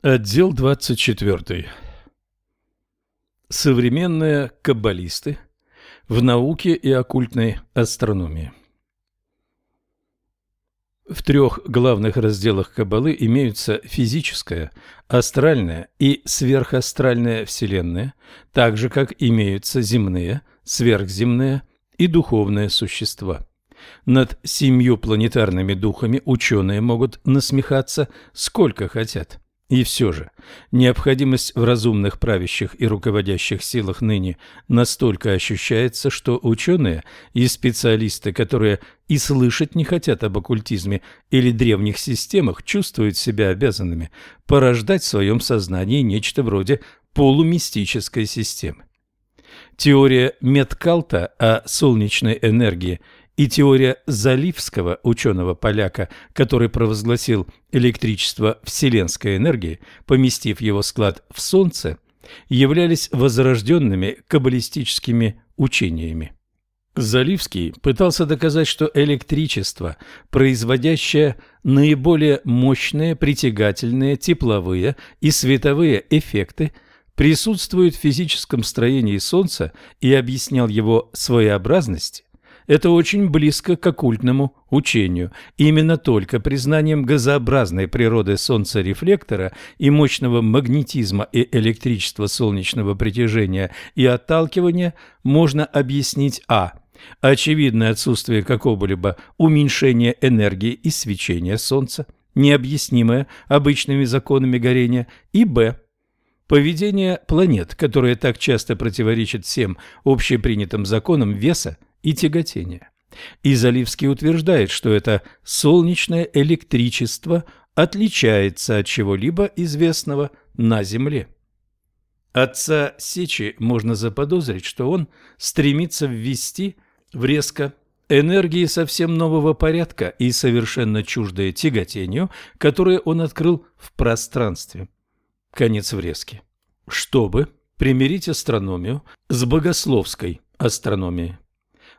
Отдел 24. Современные каббалисты в науке и оккультной астрономии. В трех главных разделах Каббалы имеются физическая, астральная и сверхастральная вселенная, так же как имеются земные, сверхземные и духовные существа. Над семью планетарными духами ученые могут насмехаться сколько хотят. И все же, необходимость в разумных правящих и руководящих силах ныне настолько ощущается, что ученые и специалисты, которые и слышать не хотят об оккультизме или древних системах, чувствуют себя обязанными порождать в своем сознании нечто вроде полумистической системы. Теория Меткалта о солнечной энергии – и теория Заливского, ученого-поляка, который провозгласил электричество вселенской энергии, поместив его склад в Солнце, являлись возрожденными каббалистическими учениями. Заливский пытался доказать, что электричество, производящее наиболее мощные притягательные тепловые и световые эффекты, присутствует в физическом строении Солнца и объяснял его своеобразность это очень близко к оккультному учению. Именно только признанием газообразной природы Солнца-рефлектора и мощного магнетизма и электричества солнечного притяжения и отталкивания можно объяснить а. Очевидное отсутствие какого-либо уменьшения энергии и свечения Солнца, необъяснимое обычными законами горения, и б. Поведение планет, которое так часто противоречит всем общепринятым законам веса и тяготения. И Заливский утверждает, что это солнечное электричество отличается от чего-либо известного на Земле. Отца Сечи можно заподозрить, что он стремится ввести в резко энергии совсем нового порядка и совершенно чуждое тяготению, которое он открыл в пространстве. Конец врезки. Чтобы примирить астрономию с богословской астрономией.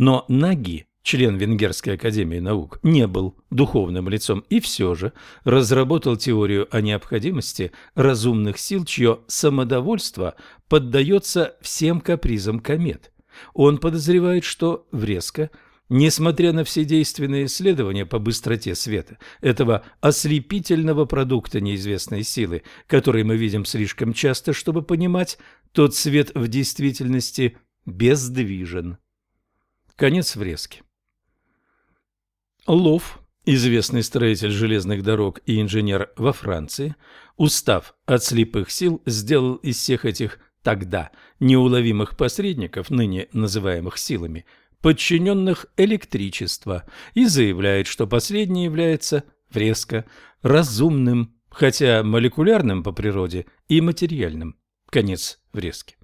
Но Наги, член Венгерской академии наук, не был духовным лицом и все же разработал теорию о необходимости разумных сил, чье самодовольство поддается всем капризам комет. Он подозревает, что врезка – Несмотря на все действенные исследования по быстроте света, этого ослепительного продукта неизвестной силы, который мы видим слишком часто, чтобы понимать, тот свет в действительности бездвижен. Конец врезки. Лов, известный строитель железных дорог и инженер во Франции, устав от слепых сил, сделал из всех этих тогда неуловимых посредников, ныне называемых силами, подчиненных электричества, и заявляет, что последнее является врезко разумным, хотя молекулярным по природе и материальным. Конец врезки.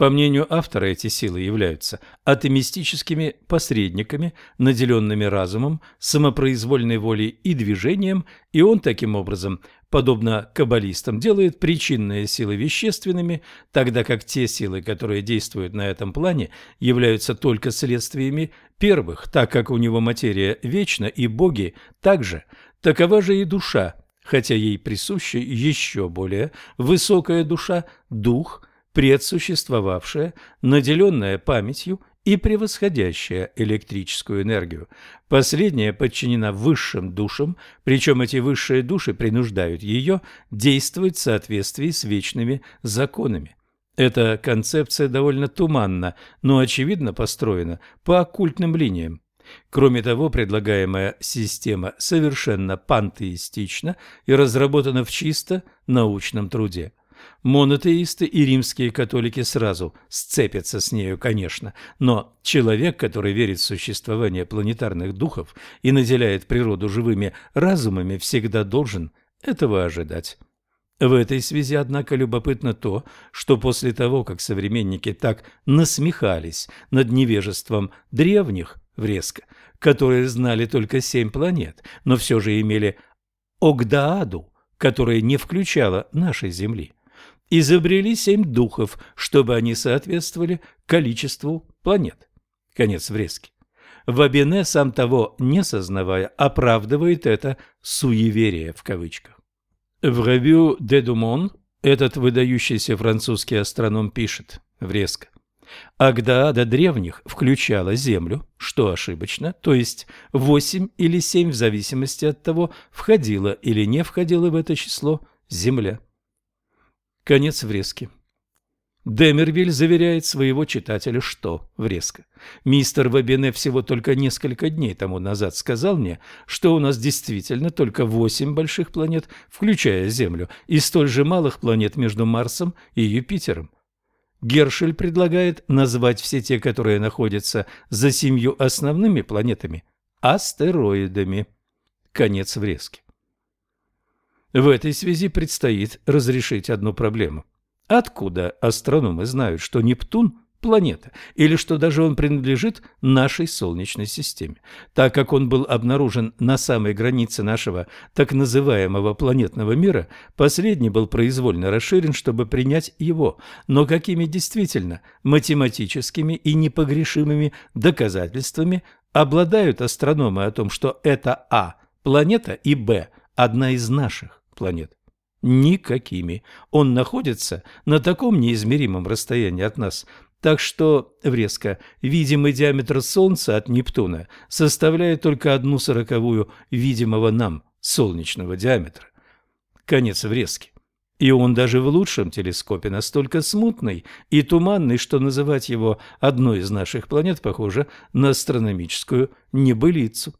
По мнению автора, эти силы являются атомистическими посредниками, наделенными разумом, самопроизвольной волей и движением, и он таким образом, подобно каббалистам, делает причинные силы вещественными, тогда как те силы, которые действуют на этом плане, являются только следствиями первых, так как у него материя вечна и боги также. Такова же и душа, хотя ей присуща еще более высокая душа, дух – предсуществовавшая, наделенная памятью и превосходящая электрическую энергию. Последняя подчинена высшим душам, причем эти высшие души принуждают ее действовать в соответствии с вечными законами. Эта концепция довольно туманна, но очевидно построена по оккультным линиям. Кроме того, предлагаемая система совершенно пантеистична и разработана в чисто научном труде. Монотеисты и римские католики сразу сцепятся с нею, конечно, но человек, который верит в существование планетарных духов и наделяет природу живыми разумами, всегда должен этого ожидать. В этой связи, однако, любопытно то, что после того, как современники так насмехались над невежеством древних врезко, которые знали только семь планет, но все же имели Огдааду, которая не включала нашей Земли, изобрели семь духов, чтобы они соответствовали количеству планет. Конец врезки. Вабине, сам того не сознавая, оправдывает это «суеверие» в кавычках. В «Revue de Dumont» этот выдающийся французский астроном пишет, врезко. Агдаада древних включала Землю, что ошибочно, то есть восемь или семь в зависимости от того, входила или не входила в это число Земля. Конец врезки. Демервиль заверяет своего читателя, что врезка. Мистер Вабине всего только несколько дней тому назад сказал мне, что у нас действительно только восемь больших планет, включая Землю, и столь же малых планет между Марсом и Юпитером. Гершель предлагает назвать все те, которые находятся за семью основными планетами, астероидами. Конец врезки. В этой связи предстоит разрешить одну проблему. Откуда астрономы знают, что Нептун – планета, или что даже он принадлежит нашей Солнечной системе, так как он был обнаружен на самой границе нашего так называемого планетного мира, последний был произвольно расширен, чтобы принять его, но какими действительно математическими и непогрешимыми доказательствами обладают астрономы о том, что это А – планета и Б – одна из наших планет? Никакими. Он находится на таком неизмеримом расстоянии от нас, так что, врезко, видимый диаметр Солнца от Нептуна составляет только одну сороковую видимого нам солнечного диаметра. Конец врезки. И он даже в лучшем телескопе настолько смутный и туманный, что называть его одной из наших планет похоже на астрономическую небылицу.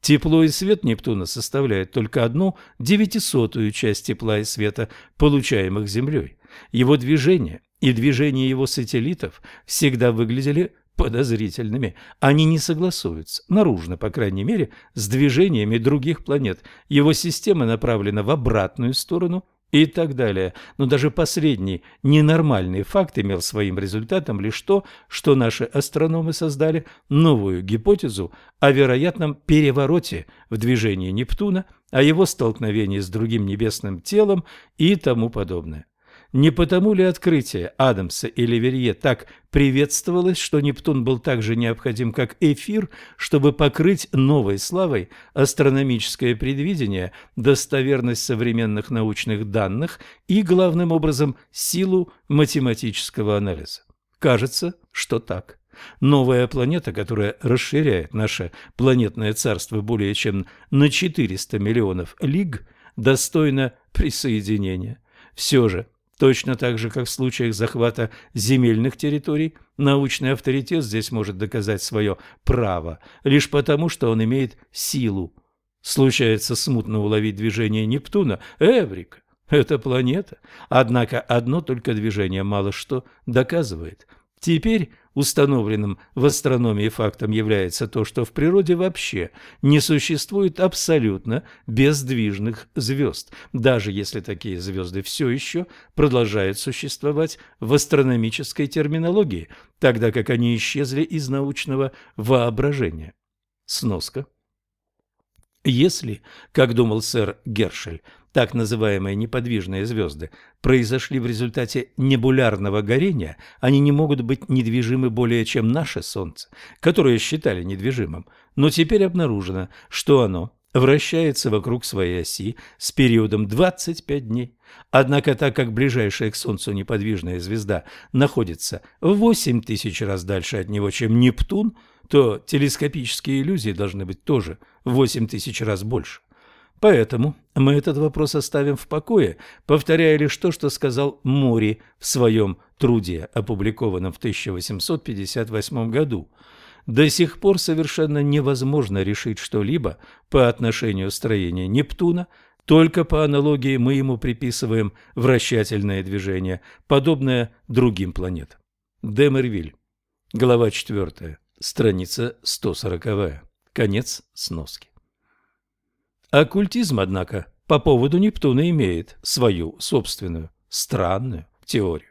Тепло и свет Нептуна составляют только одну девятисотую часть тепла и света, получаемых Землей. Его движение и движение его сателлитов всегда выглядели подозрительными. Они не согласуются, наружно, по крайней мере, с движениями других планет. Его система направлена в обратную сторону и так далее. Но даже последний ненормальный факт имел своим результатом лишь то, что наши астрономы создали новую гипотезу о вероятном перевороте в движении Нептуна, о его столкновении с другим небесным телом и тому подобное. Не потому ли открытие Адамса и Леверье так приветствовалось, что Нептун был так же необходим, как эфир, чтобы покрыть новой славой астрономическое предвидение, достоверность современных научных данных и, главным образом, силу математического анализа? Кажется, что так. Новая планета, которая расширяет наше планетное царство более чем на 400 миллионов лиг, достойна присоединения. Все же Точно так же, как в случаях захвата земельных территорий, научный авторитет здесь может доказать свое право лишь потому, что он имеет силу. Случается смутно уловить движение Нептуна. Эврика! Это планета. Однако одно только движение мало что доказывает – Теперь установленным в астрономии фактом является то, что в природе вообще не существует абсолютно бездвижных звезд, даже если такие звезды все еще продолжают существовать в астрономической терминологии, тогда как они исчезли из научного воображения. Сноска. Если, как думал сэр Гершель, так называемые неподвижные звезды, произошли в результате небулярного горения, они не могут быть недвижимы более чем наше Солнце, которое считали недвижимым, но теперь обнаружено, что оно вращается вокруг своей оси с периодом 25 дней. Однако, так как ближайшая к Солнцу неподвижная звезда находится в 8 тысяч раз дальше от него, чем Нептун, то телескопические иллюзии должны быть тоже в 8 тысяч раз больше. Поэтому мы этот вопрос оставим в покое, повторяя лишь то, что сказал Мори в своем труде, опубликованном в 1858 году. До сих пор совершенно невозможно решить что-либо по отношению строения Нептуна, только по аналогии мы ему приписываем вращательное движение, подобное другим планетам. Демервиль. Глава 4. Страница 140. Конец сноски. Оккультизм, однако, по поводу Нептуна имеет свою собственную, странную теорию.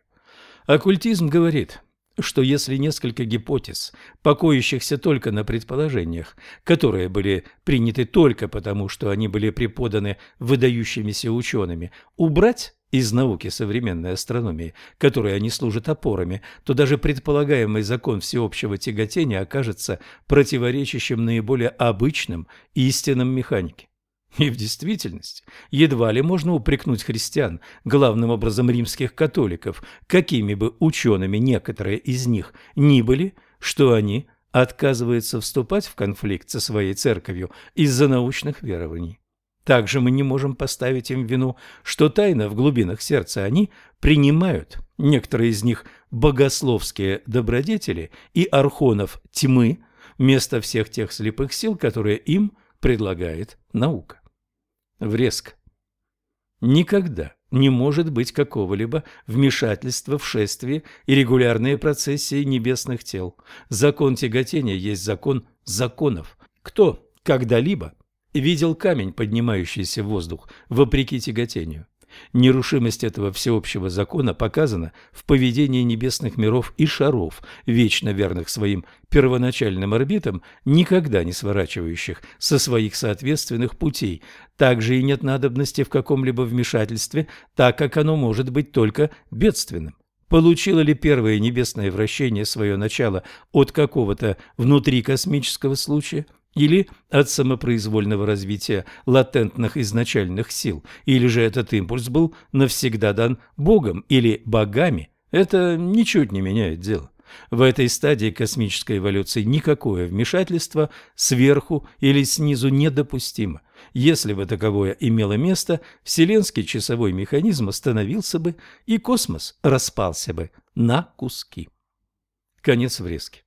Оккультизм говорит, что если несколько гипотез, покоящихся только на предположениях, которые были приняты только потому, что они были преподаны выдающимися учеными, убрать из науки современной астрономии, которой они служат опорами, то даже предполагаемый закон всеобщего тяготения окажется противоречащим наиболее обычным истинам механики. И в действительности едва ли можно упрекнуть христиан, главным образом римских католиков, какими бы учеными некоторые из них ни были, что они отказываются вступать в конфликт со своей церковью из-за научных верований. Также мы не можем поставить им вину, что тайно в глубинах сердца они принимают, некоторые из них богословские добродетели и архонов тьмы, вместо всех тех слепых сил, которые им предлагает наука. Врезка. Никогда не может быть какого-либо вмешательства в шествие и регулярные процессии небесных тел. Закон тяготения есть закон законов. Кто когда-либо видел камень, поднимающийся в воздух, вопреки тяготению? Нерушимость этого всеобщего закона показана в поведении небесных миров и шаров, вечно верных своим первоначальным орбитам, никогда не сворачивающих со своих соответственных путей. Также и нет надобности в каком-либо вмешательстве, так как оно может быть только бедственным. Получило ли первое небесное вращение свое начало от какого-то внутрикосмического случая – или от самопроизвольного развития латентных изначальных сил, или же этот импульс был навсегда дан Богом или богами, это ничуть не меняет дело. В этой стадии космической эволюции никакое вмешательство сверху или снизу недопустимо. Если бы таковое имело место, вселенский часовой механизм остановился бы, и космос распался бы на куски. Конец врезки.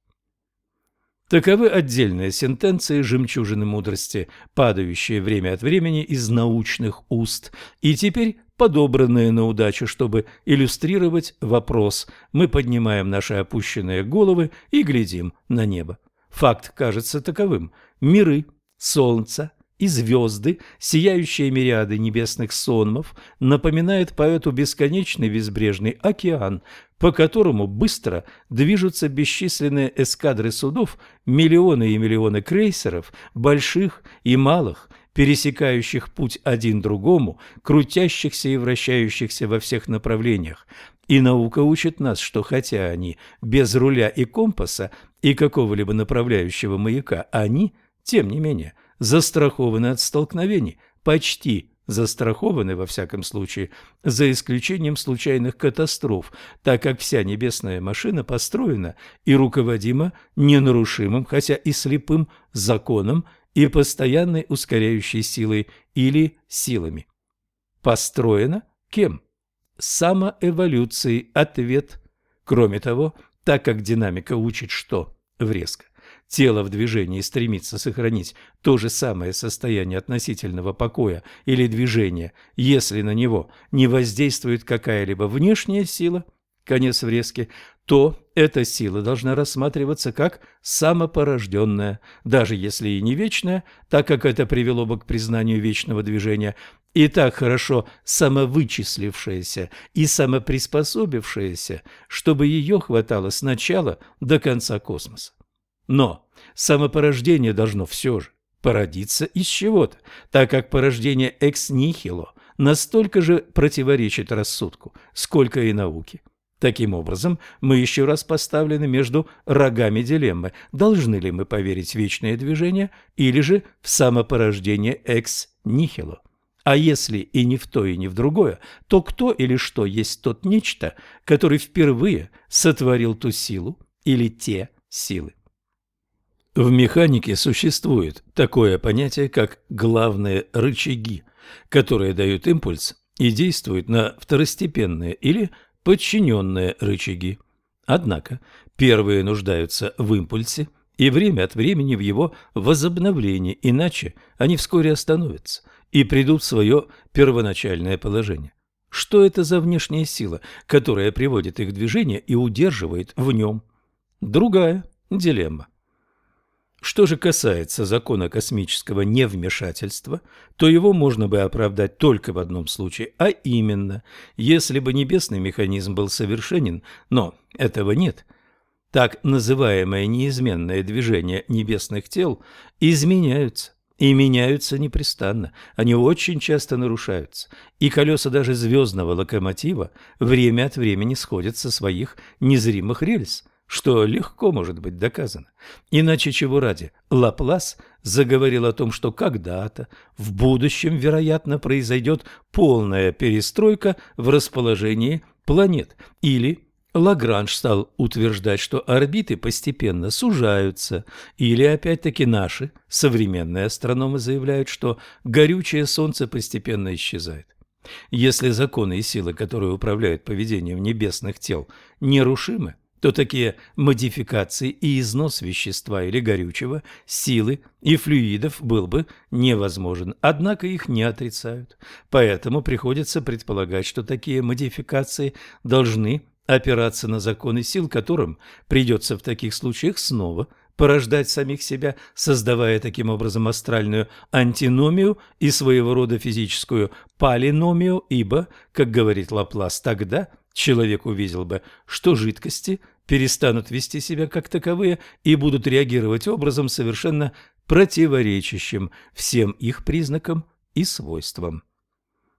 Таковы отдельные сентенции жемчужины мудрости, падающие время от времени из научных уст, и теперь подобранные на удачу, чтобы иллюстрировать вопрос. Мы поднимаем наши опущенные головы и глядим на небо. Факт кажется таковым. Миры, солнце, и звезды, сияющие мириады небесных сонмов, напоминают поэту бесконечный безбрежный океан, по которому быстро движутся бесчисленные эскадры судов, миллионы и миллионы крейсеров, больших и малых, пересекающих путь один другому, крутящихся и вращающихся во всех направлениях. И наука учит нас, что хотя они без руля и компаса и какого-либо направляющего маяка, они, тем не менее, застрахованы от столкновений, почти застрахованы во всяком случае, за исключением случайных катастроф, так как вся небесная машина построена и руководима ненарушимым, хотя и слепым законом и постоянной ускоряющей силой или силами. Построена кем? Самоэволюцией. Ответ. Кроме того, так как динамика учит что? Врезко тело в движении стремится сохранить то же самое состояние относительного покоя или движения, если на него не воздействует какая-либо внешняя сила, конец врезки, то эта сила должна рассматриваться как самопорожденная, даже если и не вечная, так как это привело бы к признанию вечного движения, и так хорошо самовычислившаяся и самоприспособившаяся, чтобы ее хватало с начала до конца космоса. Но самопорождение должно все же породиться из чего-то, так как порождение экс-нихило настолько же противоречит рассудку, сколько и науке. Таким образом, мы еще раз поставлены между рогами дилеммы, должны ли мы поверить в вечное движение или же в самопорождение экс-нихило. А если и не в то, и не в другое, то кто или что есть тот нечто, который впервые сотворил ту силу или те силы? В механике существует такое понятие, как главные рычаги, которые дают импульс и действуют на второстепенные или подчиненные рычаги. Однако первые нуждаются в импульсе и время от времени в его возобновлении, иначе они вскоре остановятся и придут в свое первоначальное положение. Что это за внешняя сила, которая приводит их в движение и удерживает в нем? Другая дилемма. Что же касается закона космического невмешательства, то его можно бы оправдать только в одном случае, а именно, если бы небесный механизм был совершенен, но этого нет. Так называемое неизменное движение небесных тел изменяются и меняются непрестанно, они очень часто нарушаются, и колеса даже звездного локомотива время от времени сходят со своих незримых рельс – что легко может быть доказано. Иначе чего ради, Лаплас заговорил о том, что когда-то в будущем, вероятно, произойдет полная перестройка в расположении планет. Или Лагранж стал утверждать, что орбиты постепенно сужаются. Или опять-таки наши современные астрономы заявляют, что горючее Солнце постепенно исчезает. Если законы и силы, которые управляют поведением небесных тел, нерушимы, то такие модификации и износ вещества или горючего, силы и флюидов был бы невозможен, однако их не отрицают. Поэтому приходится предполагать, что такие модификации должны опираться на законы сил, которым придется в таких случаях снова порождать самих себя, создавая таким образом астральную антиномию и своего рода физическую полиномию, ибо, как говорит Лаплас, тогда человек увидел бы, что жидкости – перестанут вести себя как таковые и будут реагировать образом, совершенно противоречащим всем их признакам и свойствам.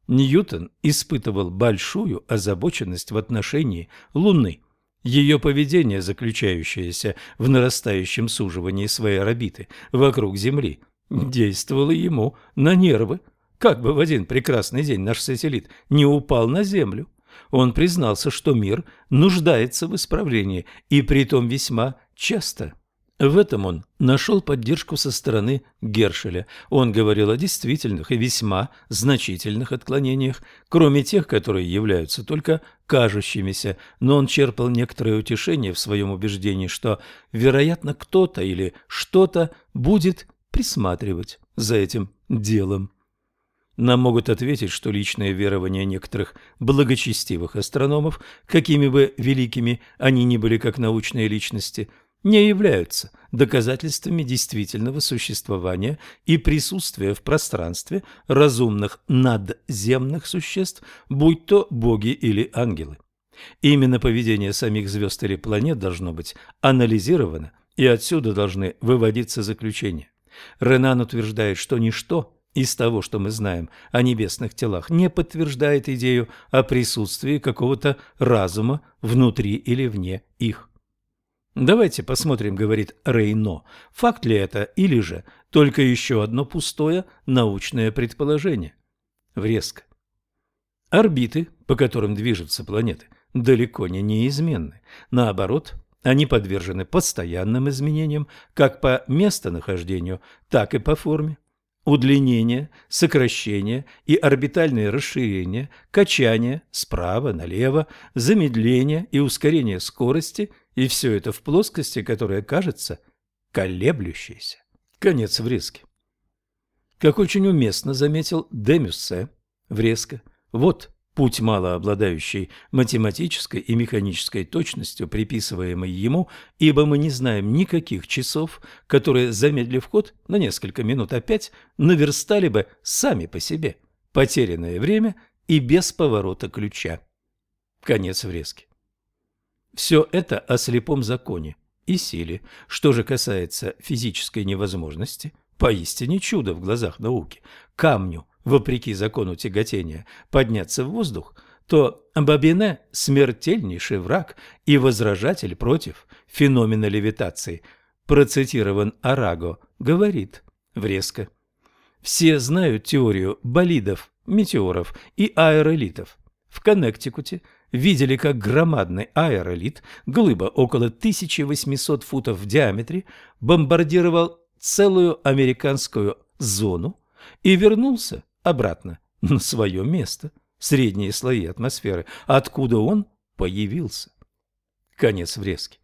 Ньютон испытывал большую озабоченность в отношении Луны. Ее поведение, заключающееся в нарастающем суживании своей орбиты вокруг Земли, действовало ему на нервы. Как бы в один прекрасный день наш сателлит не упал на Землю. Он признался, что мир нуждается в исправлении, и притом весьма часто. В этом он нашел поддержку со стороны Гершеля. Он говорил о действительных и весьма значительных отклонениях, кроме тех, которые являются только кажущимися, но он черпал некоторое утешение в своем убеждении, что, вероятно, кто-то или что-то будет присматривать за этим делом. Нам могут ответить, что личные верования некоторых благочестивых астрономов, какими бы великими они ни были как научные личности, не являются доказательствами действительного существования и присутствия в пространстве разумных надземных существ, будь то боги или ангелы. Именно поведение самих звезд или планет должно быть анализировано, и отсюда должны выводиться заключения. Ренан утверждает, что ничто из того, что мы знаем о небесных телах, не подтверждает идею о присутствии какого-то разума внутри или вне их. Давайте посмотрим, говорит Рейно, факт ли это или же только еще одно пустое научное предположение. Врезка. Орбиты, по которым движутся планеты, далеко не неизменны. Наоборот, они подвержены постоянным изменениям как по местонахождению, так и по форме удлинение, сокращение и орбитальное расширение, качание справа налево, замедление и ускорение скорости, и все это в плоскости, которая кажется колеблющейся. Конец врезки. Как очень уместно заметил Демюссе, врезка, вот Путь, мало обладающий математической и механической точностью, приписываемой ему, ибо мы не знаем никаких часов, которые, замедлив ход на несколько минут опять, наверстали бы сами по себе потерянное время и без поворота ключа. Конец врезки. Все это о слепом законе и силе. Что же касается физической невозможности, поистине чудо в глазах науки, камню – вопреки закону тяготения, подняться в воздух, то Бабине – смертельнейший враг и возражатель против феномена левитации. Процитирован Араго, говорит врезко. Все знают теорию болидов, метеоров и аэролитов. В Коннектикуте видели, как громадный аэролит, глыба около 1800 футов в диаметре, бомбардировал целую американскую зону и вернулся обратно на свое место, средние слои атмосферы, откуда он появился. Конец врезки.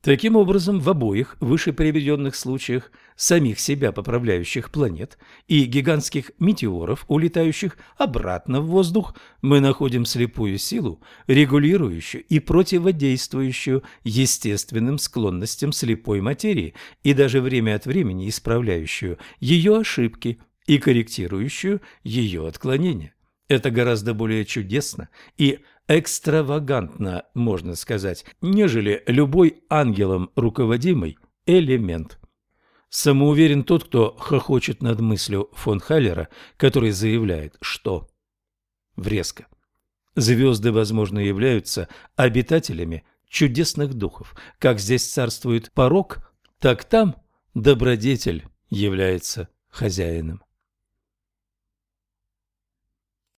Таким образом, в обоих выше приведенных случаях самих себя поправляющих планет и гигантских метеоров, улетающих обратно в воздух, мы находим слепую силу, регулирующую и противодействующую естественным склонностям слепой материи и даже время от времени исправляющую ее ошибки и корректирующую ее отклонение. Это гораздо более чудесно и экстравагантно, можно сказать, нежели любой ангелом руководимый элемент. Самоуверен тот, кто хохочет над мыслью фон Халлера, который заявляет, что врезко. Звезды, возможно, являются обитателями чудесных духов. Как здесь царствует порок, так там добродетель является хозяином.